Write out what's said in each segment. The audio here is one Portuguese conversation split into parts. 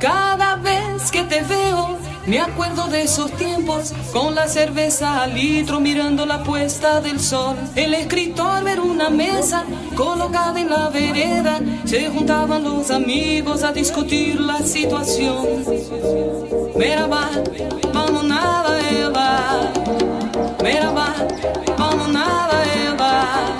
Cada vez que te veo, me acuerdo de esos tiempos, con la cerveza al litro mirando la puesta del sol. El escritor ver una mesa colocada en la vereda, se juntaban los amigos a discutir la situación. Meraba, vamos nada, Eva. Meraba, vamos nada, Eva.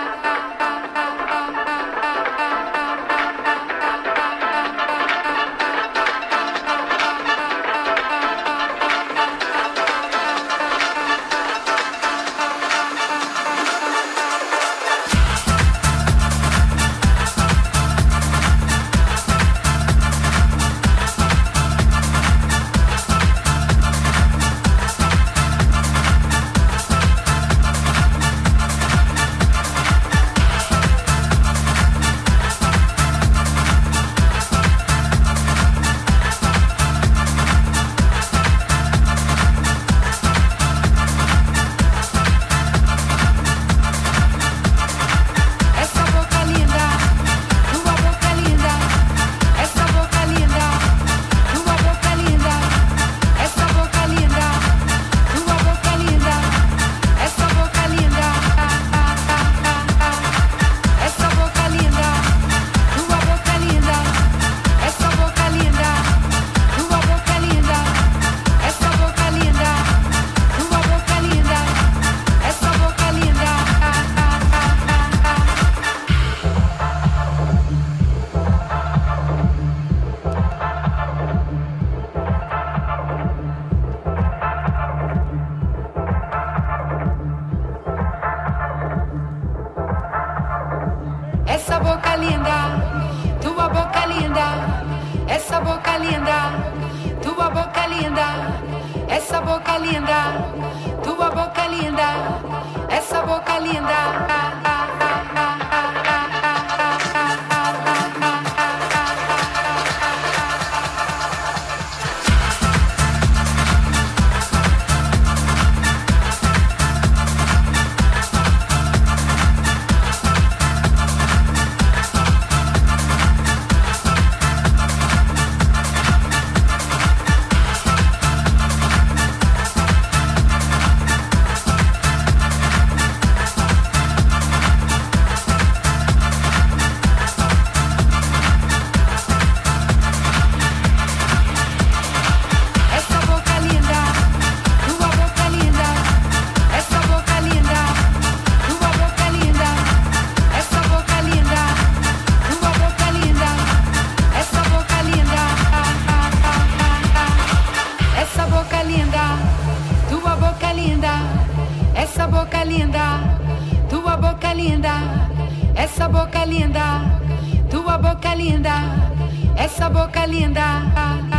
essa boca linda.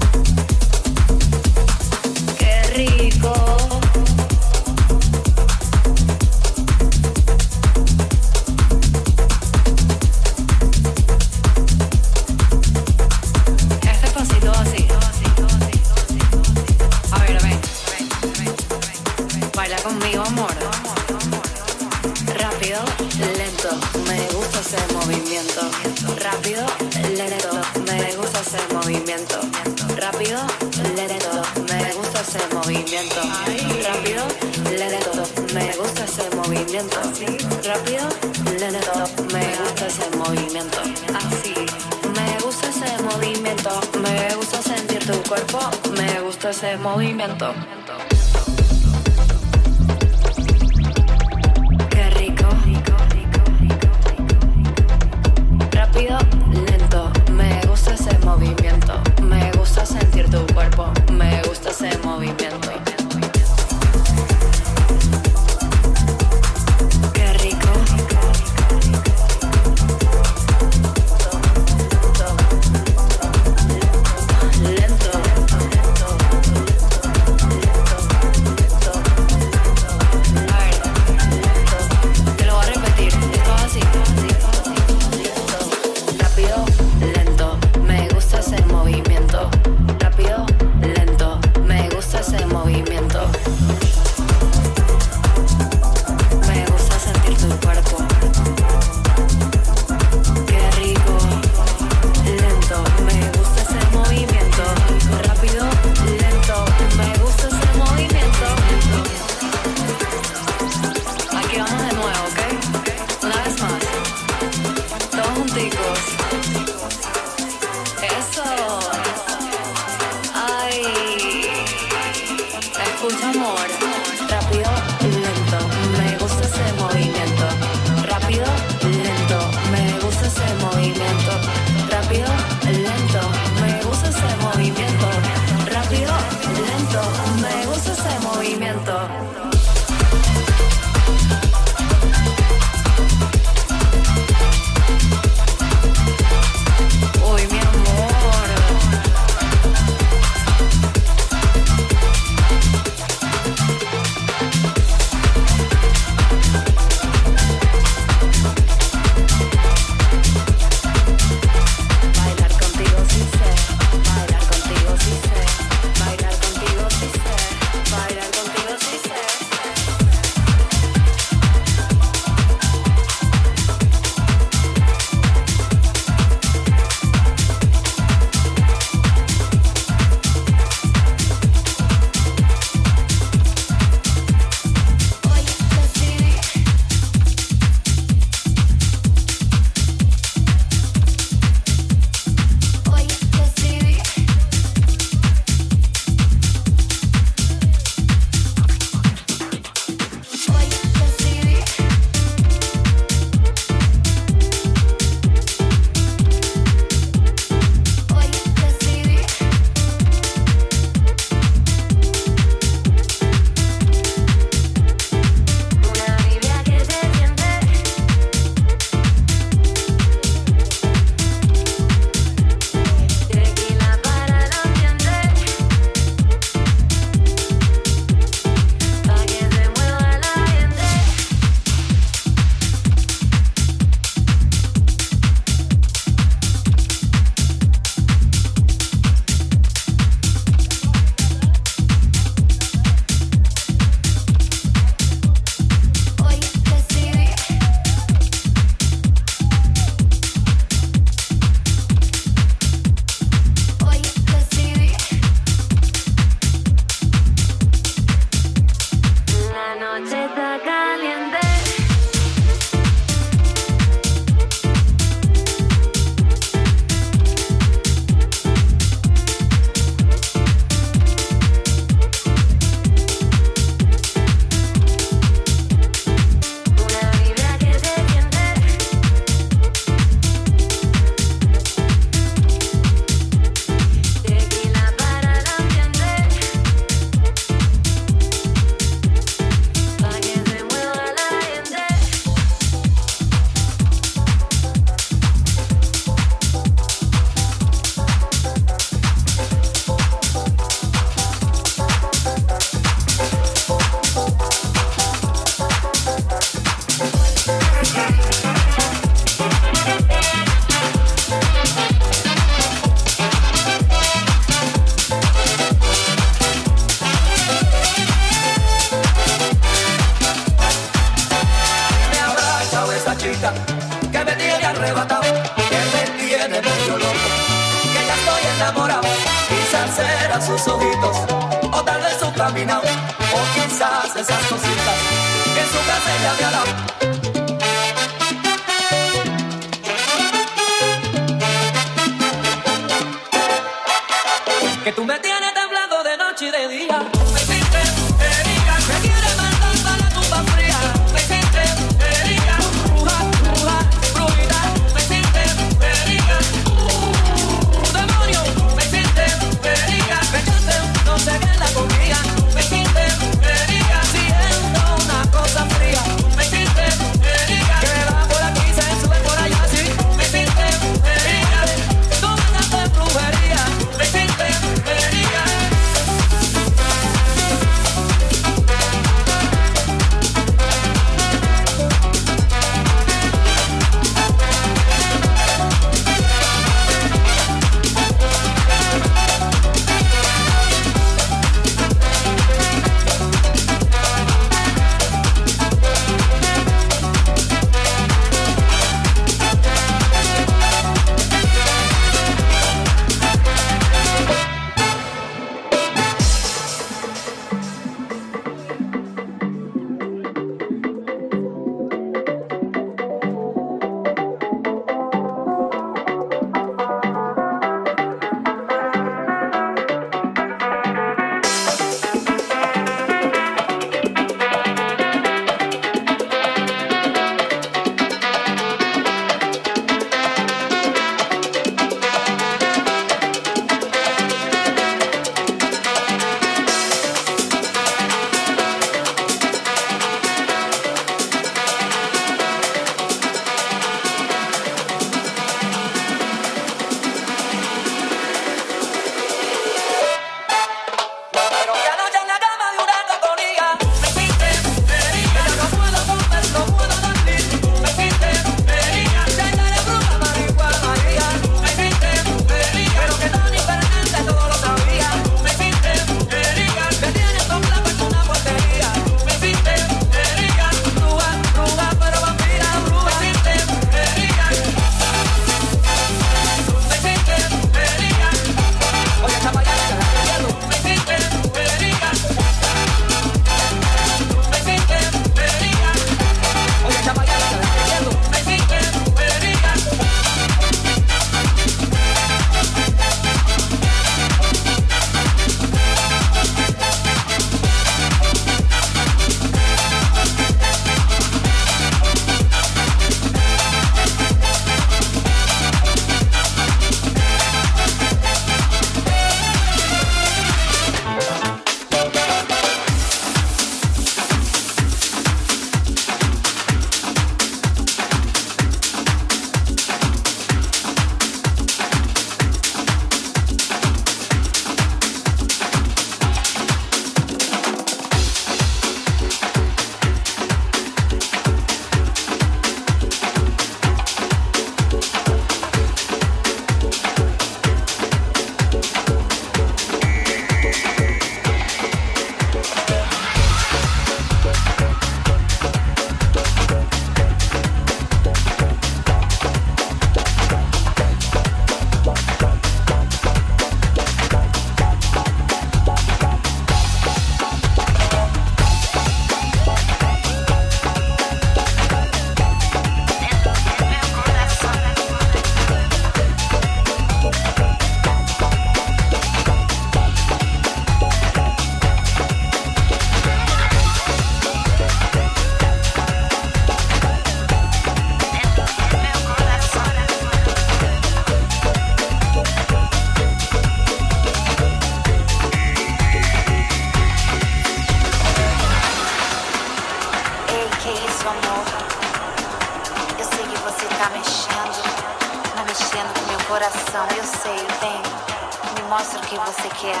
tá mexendo, tá mexendo com meu coração. Eu sei, vem, me mostra o que você quer.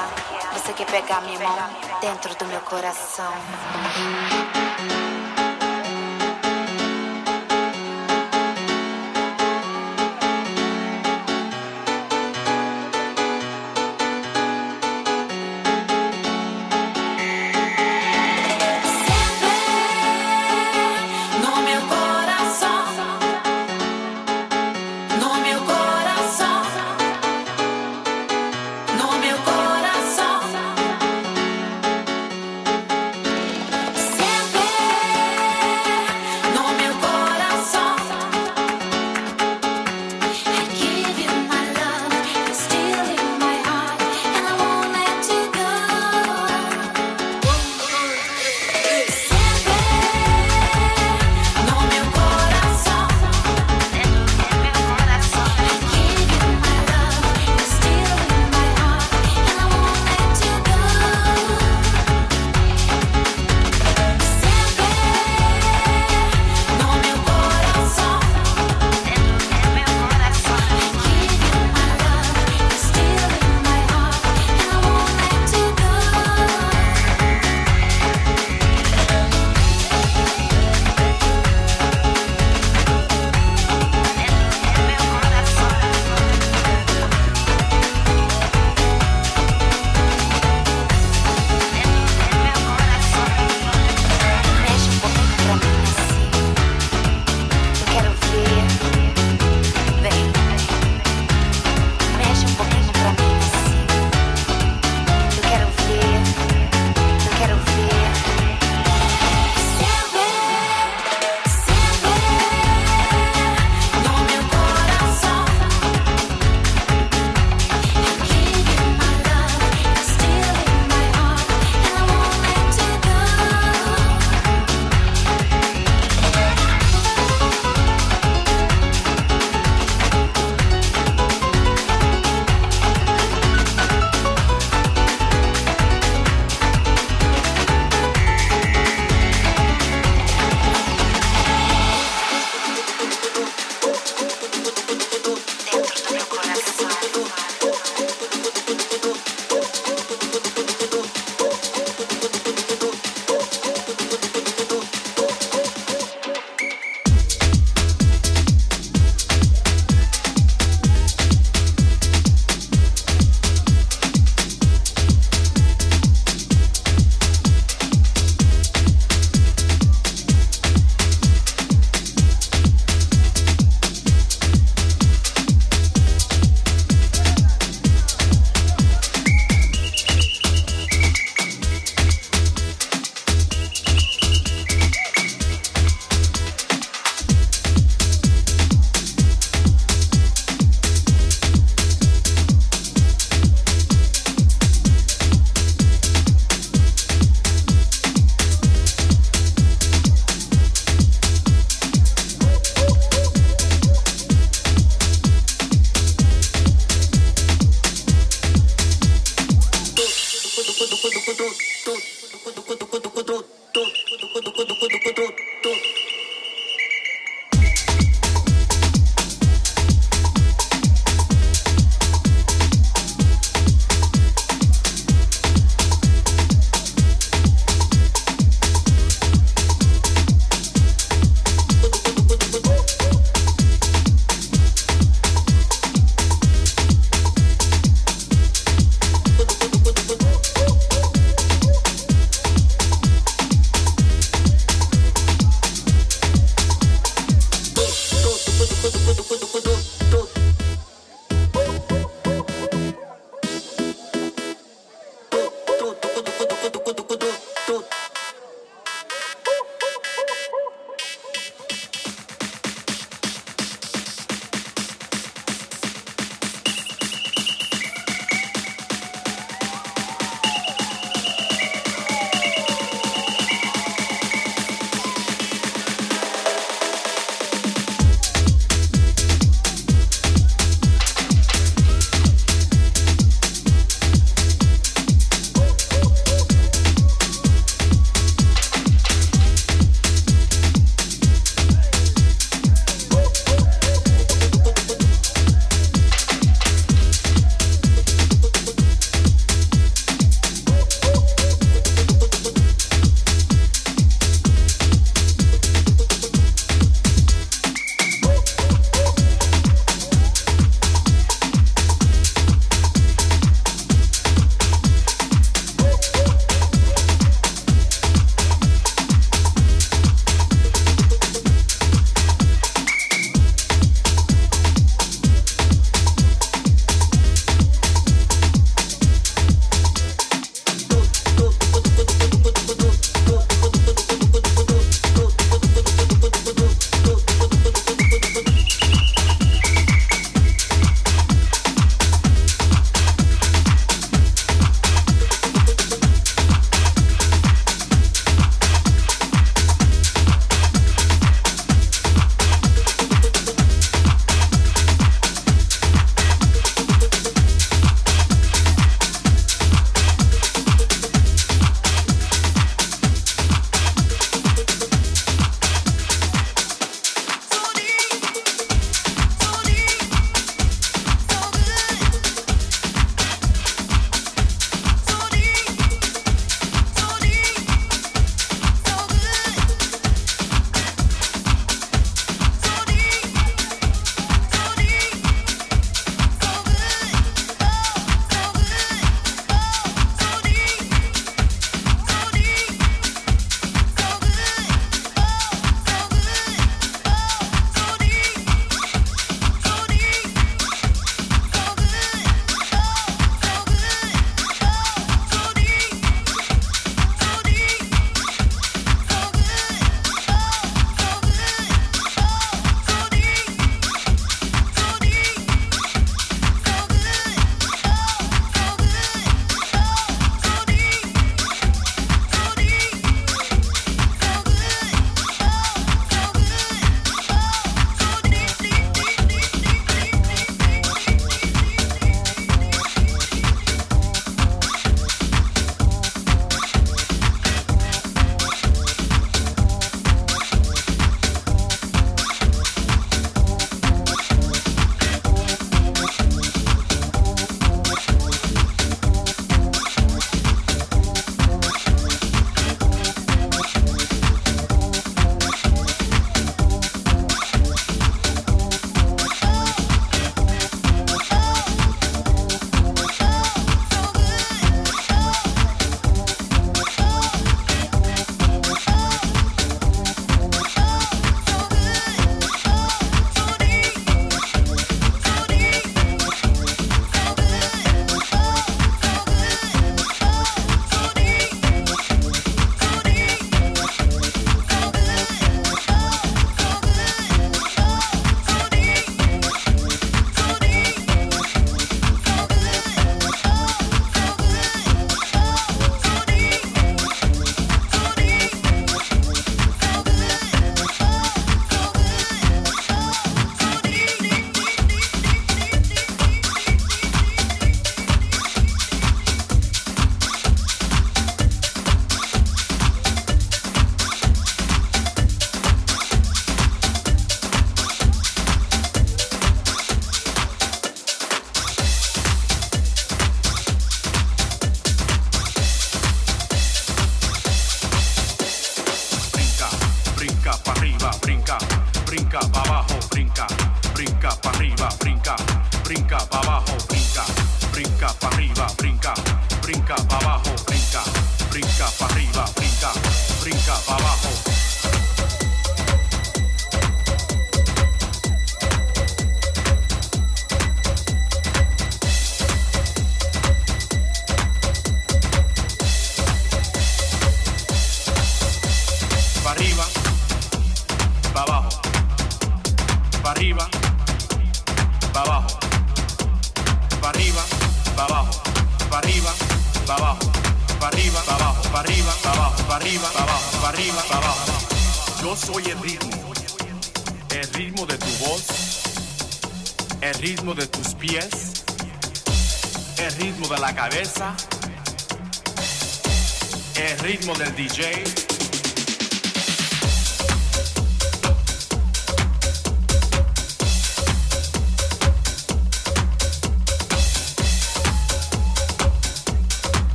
Você quer pegar minha mão dentro do meu coração.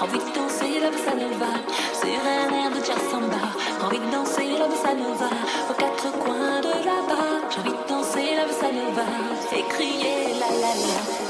Envie de danser, la bossa nova. Sur un air de jazz samba. Envie de danser, la bossa nova. Aux quatre coins de là-bas. J'ai envie de danser, la bossa nova. Et crier la la la.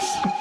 Thank you.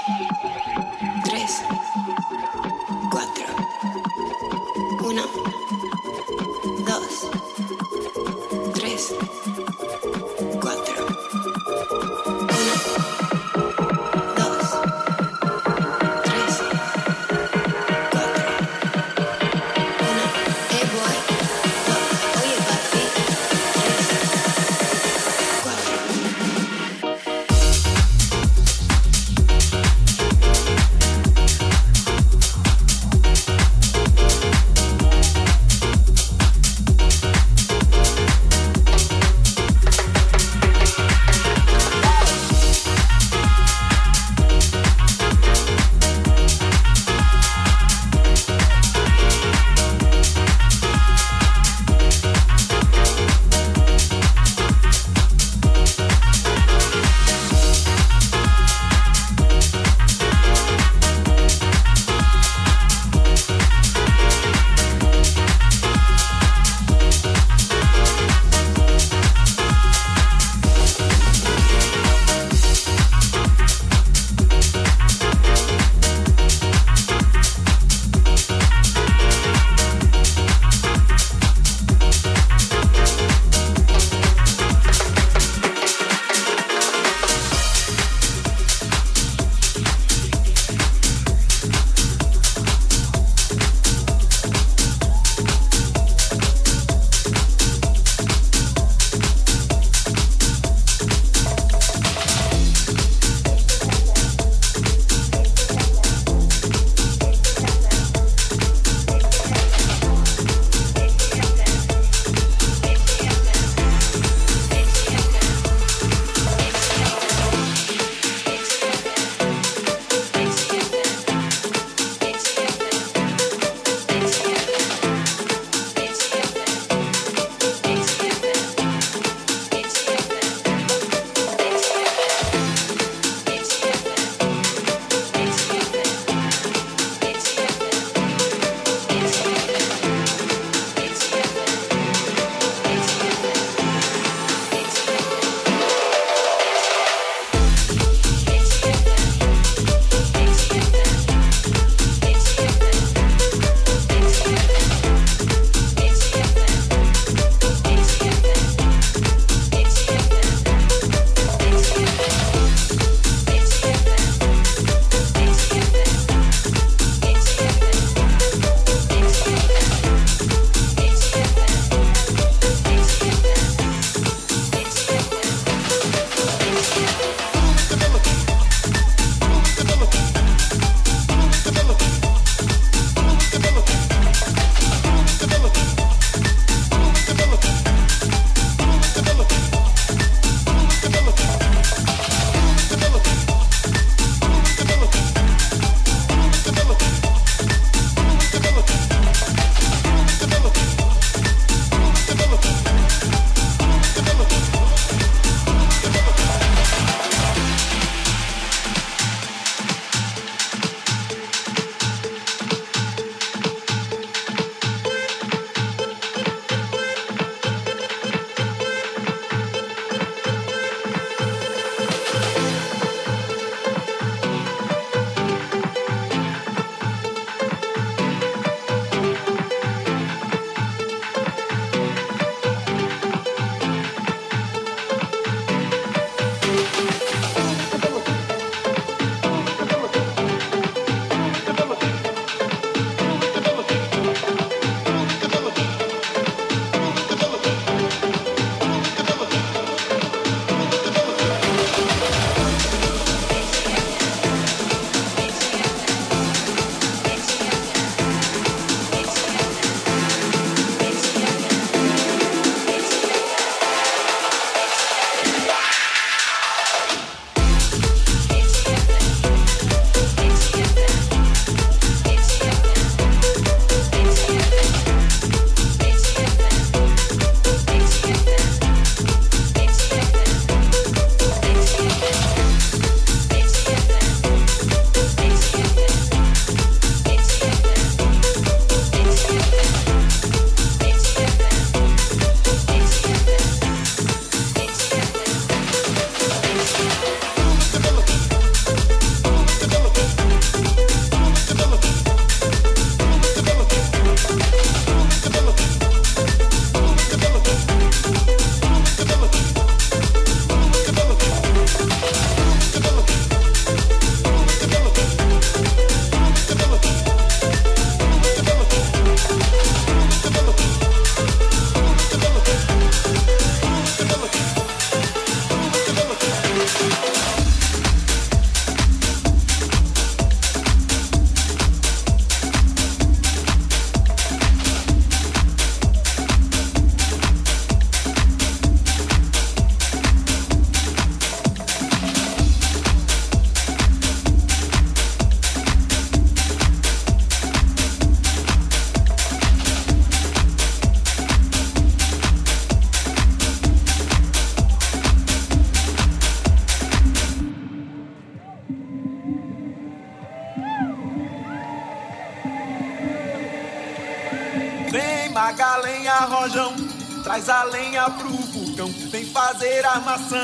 Lenha pro vulcão, vem fazer armação.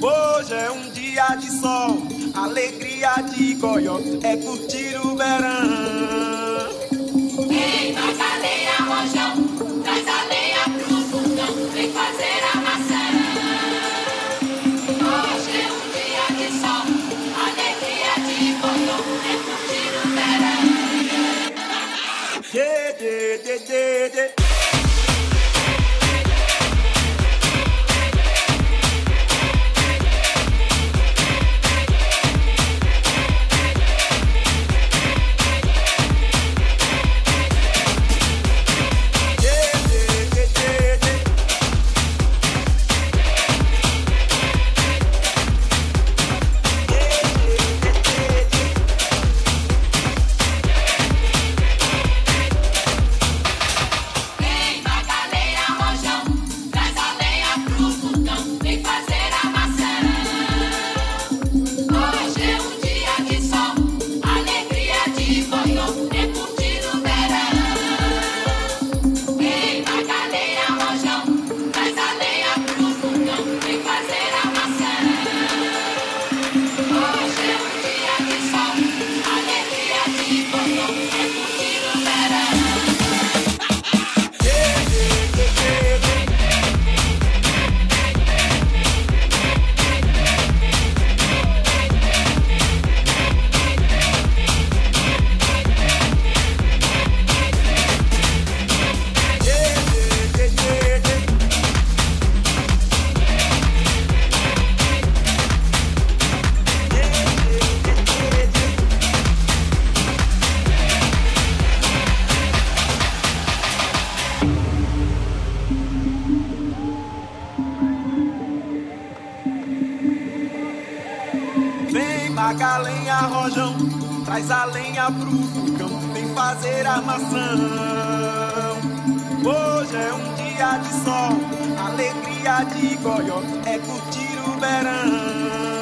Hoje é um dia de sol, alegria de goió, é curtir o verão. Ei, Magalenha, rojão, traz a lenha pro vulcão, vem fazer armação. Hoje é um dia de sol, alegria de goió, é curtir o verão. Yeah, yeah, yeah. Yeah, Vem Magalenha, rojão, traz a lenha pro vulcão, vem fazer armação. Hoje é um dia de sol, alegria de goió, é curtir o verão.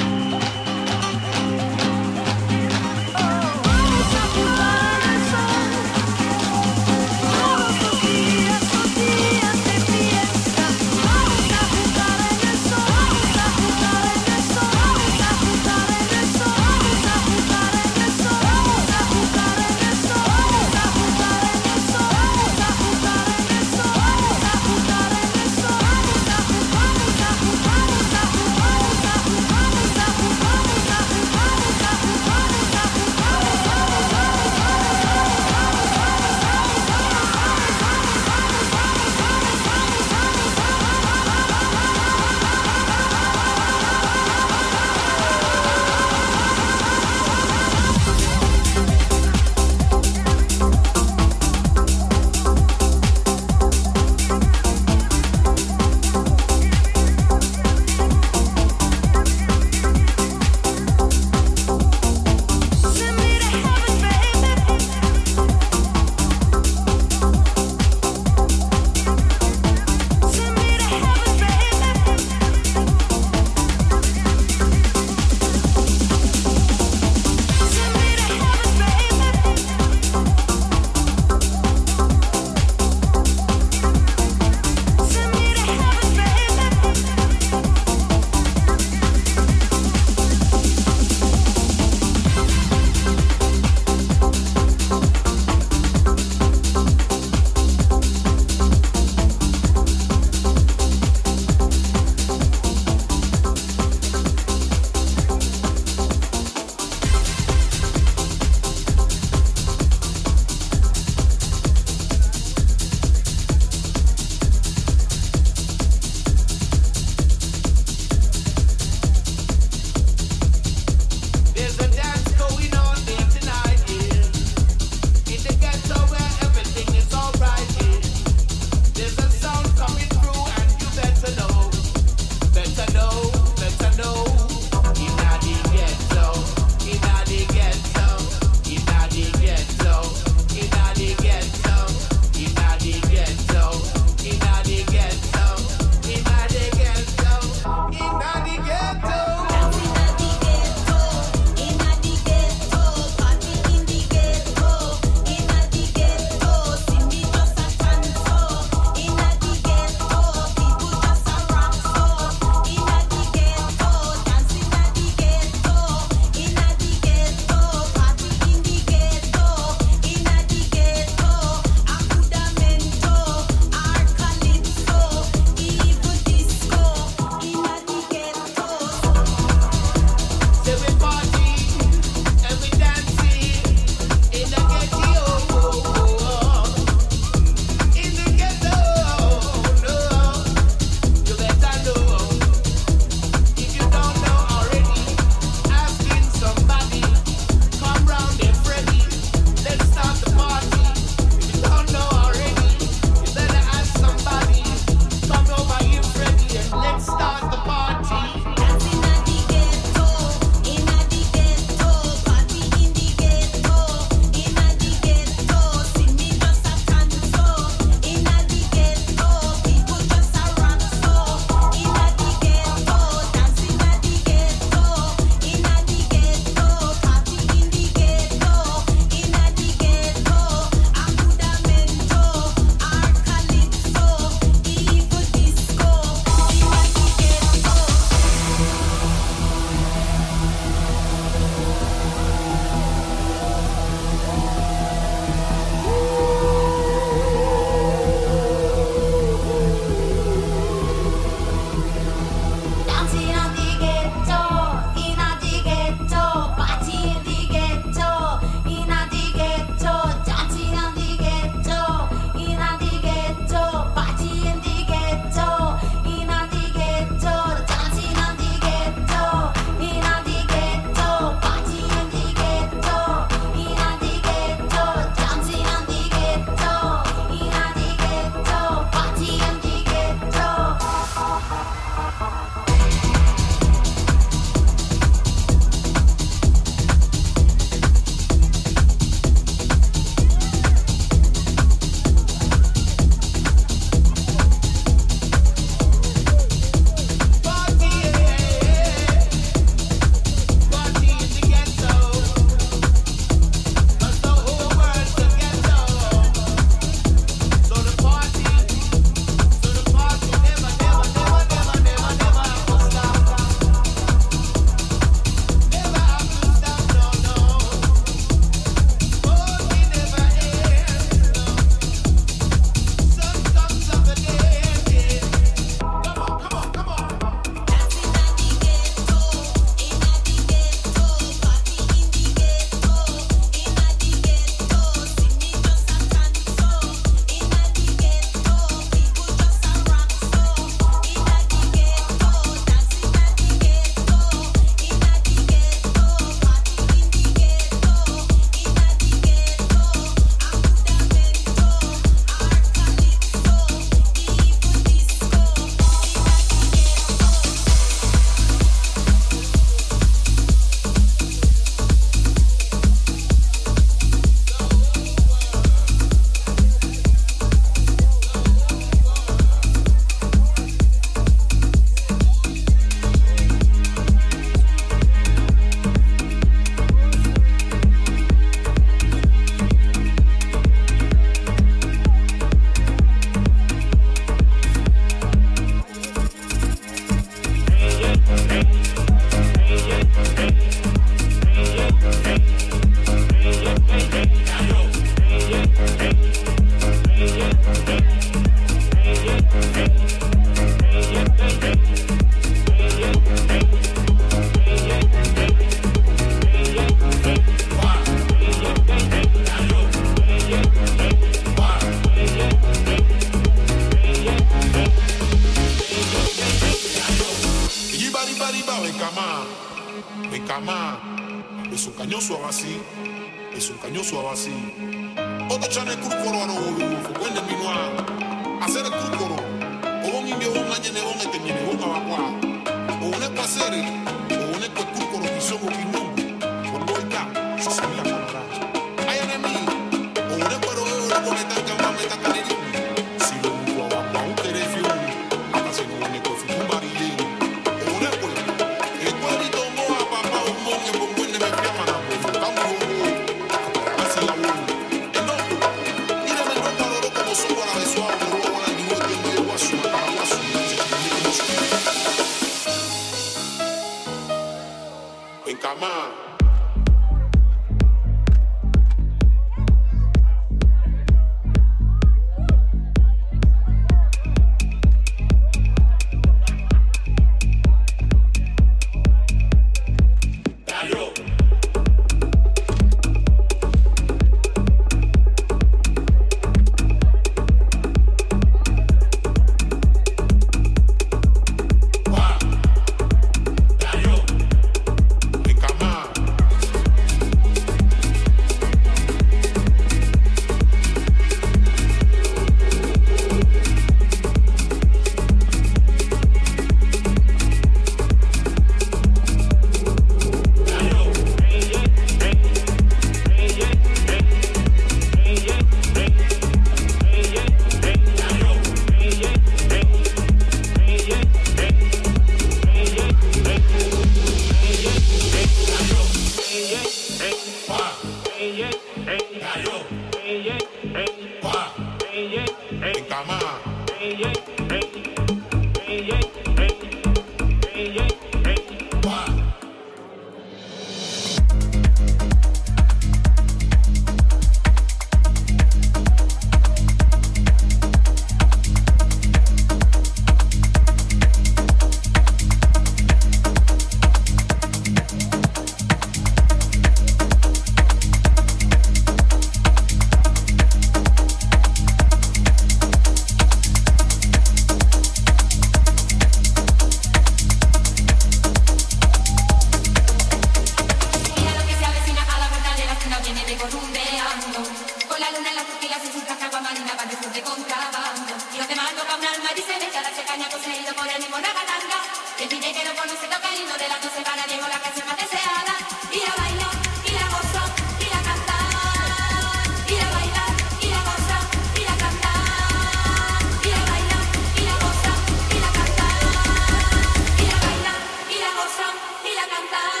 cantar.